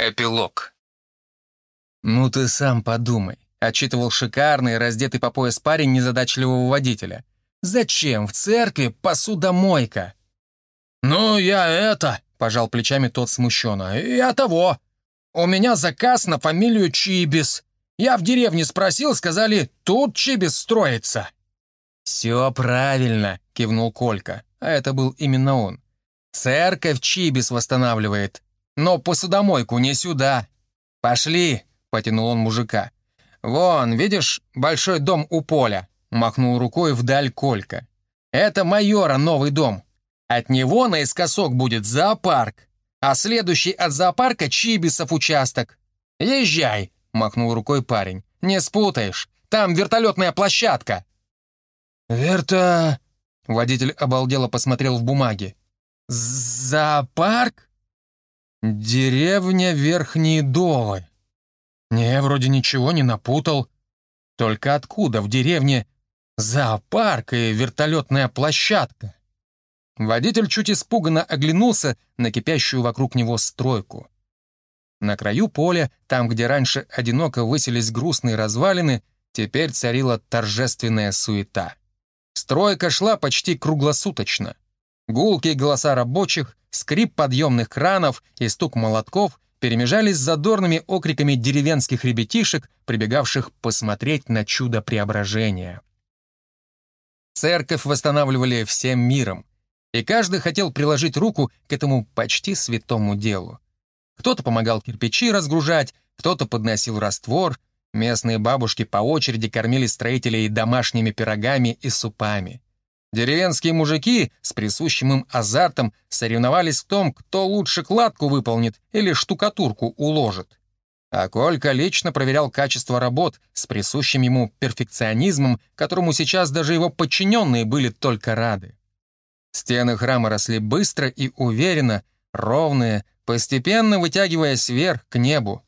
Эпилог. «Ну ты сам подумай», — отчитывал шикарный, раздетый по пояс парень незадачливого водителя. «Зачем в церкви посудомойка?» «Ну, я это...» — пожал плечами тот смущенно. «Я того. У меня заказ на фамилию Чибис. Я в деревне спросил, сказали, тут Чибис строится». «Все правильно», — кивнул Колька, а это был именно он. «Церковь Чибис восстанавливает, но посудомойку не сюда. Пошли», — потянул он мужика. «Вон, видишь, большой дом у поля», — махнул рукой вдаль Колька. «Это майора новый дом. От него наискосок будет зоопарк, а следующий от зоопарка Чибисов участок. Езжай», — махнул рукой парень. «Не спутаешь, там вертолетная площадка». «Верта...» — водитель обалдело посмотрел в бумаги. «Зоопарк?» «Деревня Верхние Долы». «Не, вроде ничего не напутал. Только откуда в деревне зоопарк и вертолетная площадка?» Водитель чуть испуганно оглянулся на кипящую вокруг него стройку. На краю поля, там, где раньше одиноко высились грустные развалины, теперь царила торжественная суета. Стройка шла почти круглосуточно. Гулкие голоса рабочих, скрип подъемных кранов и стук молотков перемежались с задорными окриками деревенских ребятишек, прибегавших посмотреть на чудо преображения. Церковь восстанавливали всем миром, и каждый хотел приложить руку к этому почти святому делу. Кто-то помогал кирпичи разгружать, кто-то подносил раствор, местные бабушки по очереди кормили строителей домашними пирогами и супами. Деревенские мужики с присущим им азартом соревновались в том, кто лучше кладку выполнит или штукатурку уложит. А Колька лично проверял качество работ с присущим ему перфекционизмом, которому сейчас даже его подчиненные были только рады. Стены храма росли быстро и уверенно, ровные, постепенно вытягиваясь вверх к небу.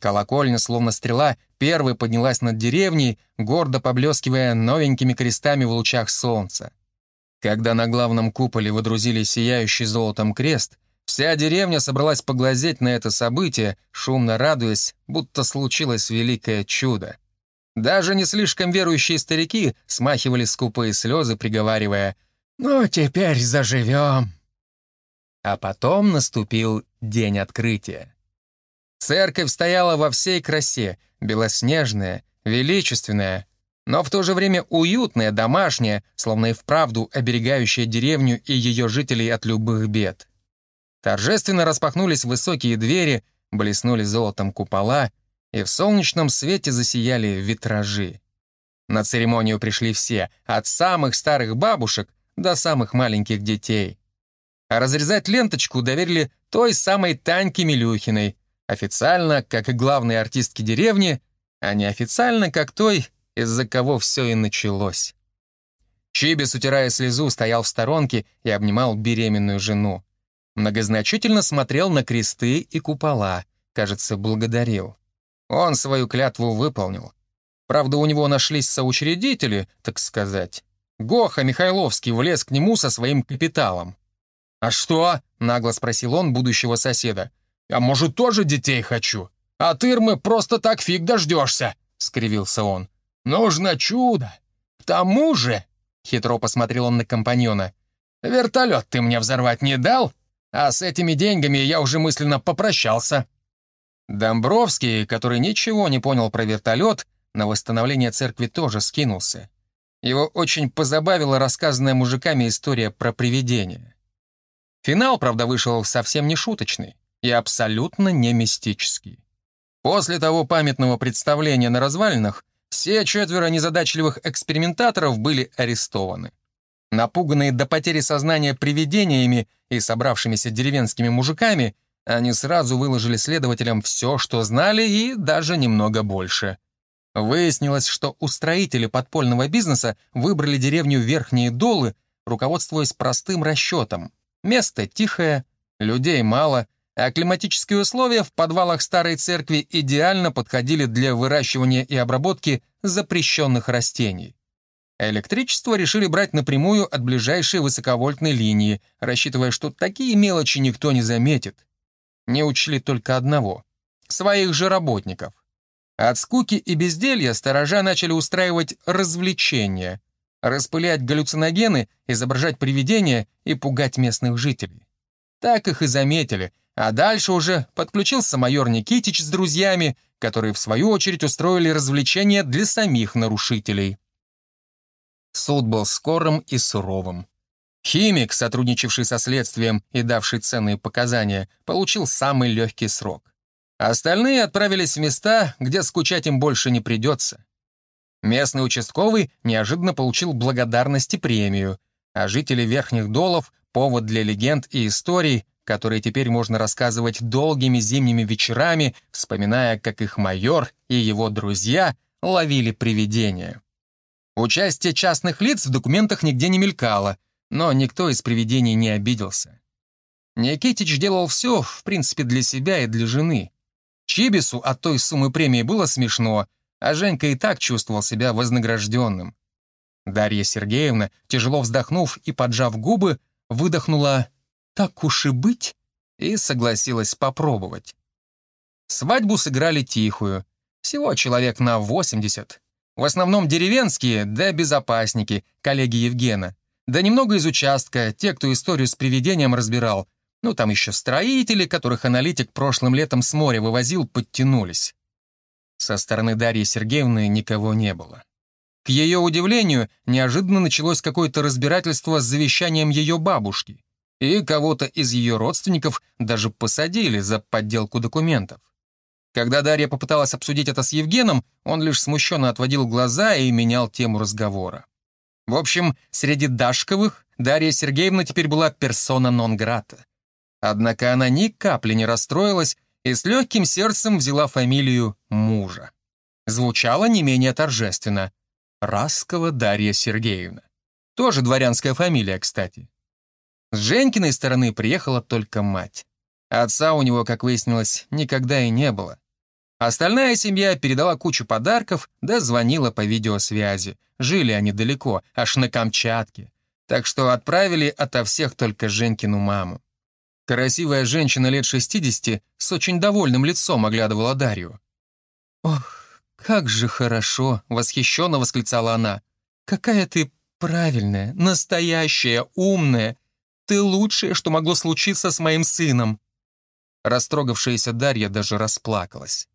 Колокольня, словно стрела, первой поднялась над деревней, гордо поблескивая новенькими крестами в лучах солнца. Когда на главном куполе водрузили сияющий золотом крест, вся деревня собралась поглазеть на это событие, шумно радуясь, будто случилось великое чудо. Даже не слишком верующие старики смахивали скупые слезы, приговаривая «Ну, теперь заживем». А потом наступил день открытия. Церковь стояла во всей красе, белоснежная, величественная, но в то же время уютная, домашняя, словно и вправду оберегающая деревню и ее жителей от любых бед. Торжественно распахнулись высокие двери, блеснули золотом купола, и в солнечном свете засияли витражи. На церемонию пришли все, от самых старых бабушек до самых маленьких детей. А разрезать ленточку доверили той самой Таньке Милюхиной, официально, как и главной артистке деревни, а неофициально, как той, из-за кого все и началось. Чибис, утирая слезу, стоял в сторонке и обнимал беременную жену. Многозначительно смотрел на кресты и купола, кажется, благодарил. Он свою клятву выполнил. Правда, у него нашлись соучредители, так сказать. Гоха Михайловский влез к нему со своим капиталом. «А что?» — нагло спросил он будущего соседа. «Я, может, тоже детей хочу? А тырмы просто так фиг дождешься!» — скривился он. Нужно чудо. К тому же, хитро посмотрел он на компаньона, вертолет ты мне взорвать не дал, а с этими деньгами я уже мысленно попрощался. Домбровский, который ничего не понял про вертолет, на восстановление церкви тоже скинулся. Его очень позабавила рассказанная мужиками история про привидение. Финал, правда, вышел совсем не шуточный и абсолютно не мистический. После того памятного представления на развалинах все четверо незадачливых экспериментаторов были арестованы. Напуганные до потери сознания привидениями и собравшимися деревенскими мужиками, они сразу выложили следователям все, что знали, и даже немного больше. Выяснилось, что устроители подпольного бизнеса выбрали деревню Верхние Долы, руководствуясь простым расчетом. Место тихое, людей мало — а климатические условия в подвалах старой церкви идеально подходили для выращивания и обработки запрещенных растений. Электричество решили брать напрямую от ближайшей высоковольтной линии, рассчитывая, что такие мелочи никто не заметит. Не учли только одного своих же работников. От скуки и безделья сторожа начали устраивать развлечения, распылять галлюциногены, изображать привидения и пугать местных жителей. Так их и заметили, а дальше уже подключился майор Никитич с друзьями, которые в свою очередь устроили развлечения для самих нарушителей. Суд был скорым и суровым. Химик, сотрудничавший со следствием и давший ценные показания, получил самый легкий срок. Остальные отправились в места, где скучать им больше не придется. Местный участковый неожиданно получил благодарность и премию, а жители Верхних Долов — повод для легенд и историй, которые теперь можно рассказывать долгими зимними вечерами, вспоминая, как их майор и его друзья ловили привидения. Участие частных лиц в документах нигде не мелькало, но никто из привидений не обиделся. Никитич делал все, в принципе, для себя и для жены. Чибису от той суммы премии было смешно, а Женька и так чувствовал себя вознагражденным. Дарья Сергеевна, тяжело вздохнув и поджав губы, выдохнула «так уж и быть» и согласилась попробовать. Свадьбу сыграли тихую, всего человек на 80. В основном деревенские, да безопасники, коллеги Евгена. Да немного из участка, те, кто историю с привидением разбирал. Ну, там еще строители, которых аналитик прошлым летом с моря вывозил, подтянулись. Со стороны Дарьи Сергеевны никого не было. К ее удивлению, неожиданно началось какое-то разбирательство с завещанием ее бабушки, и кого-то из ее родственников даже посадили за подделку документов. Когда Дарья попыталась обсудить это с Евгеном, он лишь смущенно отводил глаза и менял тему разговора. В общем, среди Дашковых Дарья Сергеевна теперь была персона нон-грата. Однако она ни капли не расстроилась и с легким сердцем взяла фамилию мужа. Звучало не менее торжественно. Раскова Дарья Сергеевна. Тоже дворянская фамилия, кстати. С Женькиной стороны приехала только мать. Отца у него, как выяснилось, никогда и не было. Остальная семья передала кучу подарков, да звонила по видеосвязи. Жили они далеко, аж на Камчатке. Так что отправили ото всех только Женькину маму. Красивая женщина лет 60 с очень довольным лицом оглядывала Дарью. «Ох, как же хорошо!» — восхищенно восклицала она. «Какая ты правильная, настоящая, умная! Ты лучшее, что могло случиться с моим сыном!» Растрогавшаяся Дарья даже расплакалась.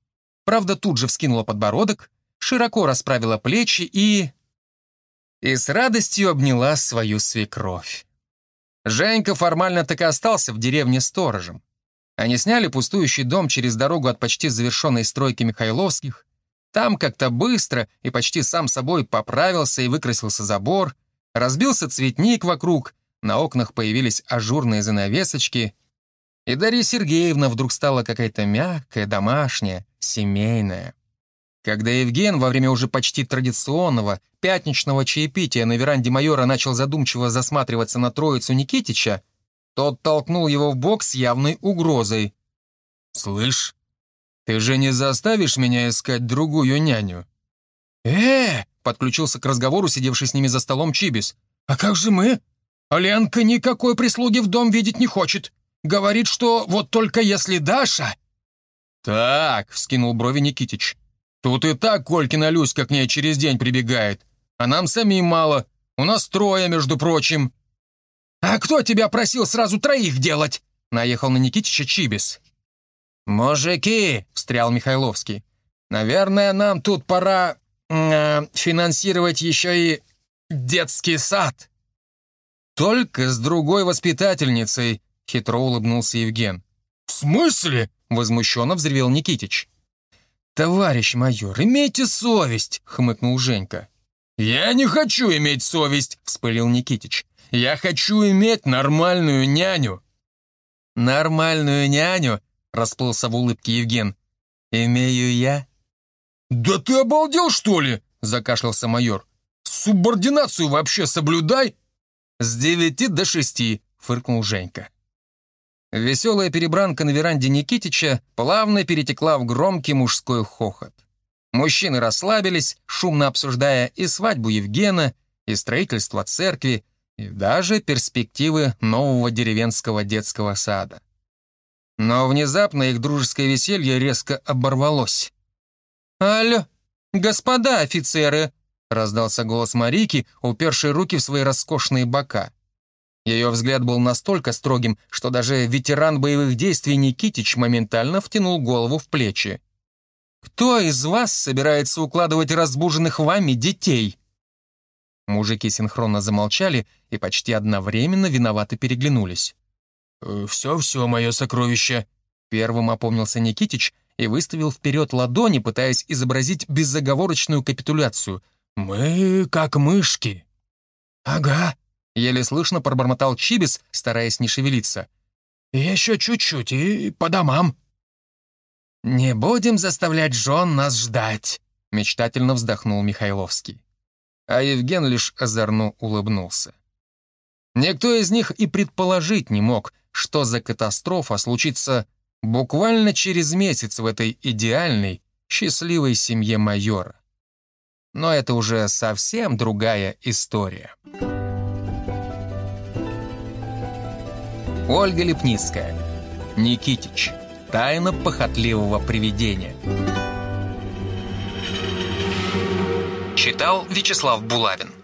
Правда, тут же вскинула подбородок, широко расправила плечи и... И с радостью обняла свою свекровь. Женька формально так и остался в деревне сторожем. Они сняли пустующий дом через дорогу от почти завершенной стройки Михайловских. Там как-то быстро и почти сам собой поправился и выкрасился забор, разбился цветник вокруг, на окнах появились ажурные занавесочки, и Дарья Сергеевна вдруг стала какая-то мягкая, домашняя, семейная. Когда Евген во время уже почти традиционного пятничного чаепития на веранде майора начал задумчиво засматриваться на троицу Никитича, тот толкнул его в бок с явной угрозой. «Слышь, ты же не заставишь меня искать другую няню?» «Э!» — подключился к разговору сидевший с ними за столом Чибис. «А как же мы? Ленка никакой прислуги в дом видеть не хочет. Говорит, что вот только если Даша...» «Так», — вскинул брови Никитич, «тут и так Колькина Люська к ней через день прибегает, а нам самим мало, у нас трое, между прочим». «А кто тебя просил сразу троих делать?» — наехал на Никитича Чибис. «Мужики», — встрял Михайловский, «наверное, нам тут пора э, финансировать еще и детский сад». «Только с другой воспитательницей», — хитро улыбнулся Евген. «В смысле?» — возмущенно взревел Никитич. «Товарищ майор, имейте совесть!» — хмыкнул Женька. «Я не хочу иметь совесть!» — вспылил Никитич. «Я хочу иметь нормальную няню!» «Нормальную няню?» — расплылся в улыбке Евген. «Имею я?» «Да ты обалдел, что ли?» — закашлялся майор. «Субординацию вообще соблюдай!» «С девяти до шести!» — фыркнул Женька. Веселая перебранка на веранде Никитича плавно перетекла в громкий мужской хохот. Мужчины расслабились, шумно обсуждая и свадьбу Евгена, и строительство церкви, и даже перспективы нового деревенского детского сада. Но внезапно их дружеское веселье резко оборвалось. «Алло, господа офицеры!» — раздался голос Марики, упершей руки в свои роскошные бока. Ее взгляд был настолько строгим, что даже ветеран боевых действий Никитич моментально втянул голову в плечи. «Кто из вас собирается укладывать разбуженных вами детей?» Мужики синхронно замолчали и почти одновременно виновато переглянулись. «Все-все, «Э, мое сокровище», — первым опомнился Никитич и выставил вперед ладони, пытаясь изобразить безоговорочную капитуляцию. «Мы как мышки». «Ага», — еле слышно пробормотал Чибис, стараясь не шевелиться. «Еще чуть-чуть и по домам». «Не будем заставлять жен нас ждать», — мечтательно вздохнул Михайловский. А Евген лишь озорно улыбнулся. Никто из них и предположить не мог, что за катастрофа случится буквально через месяц в этой идеальной, счастливой семье майора. Но это уже совсем другая история. Ольга Лепницкая. Никитич. Тайна похотливого привидения. Читал Вячеслав Булавин.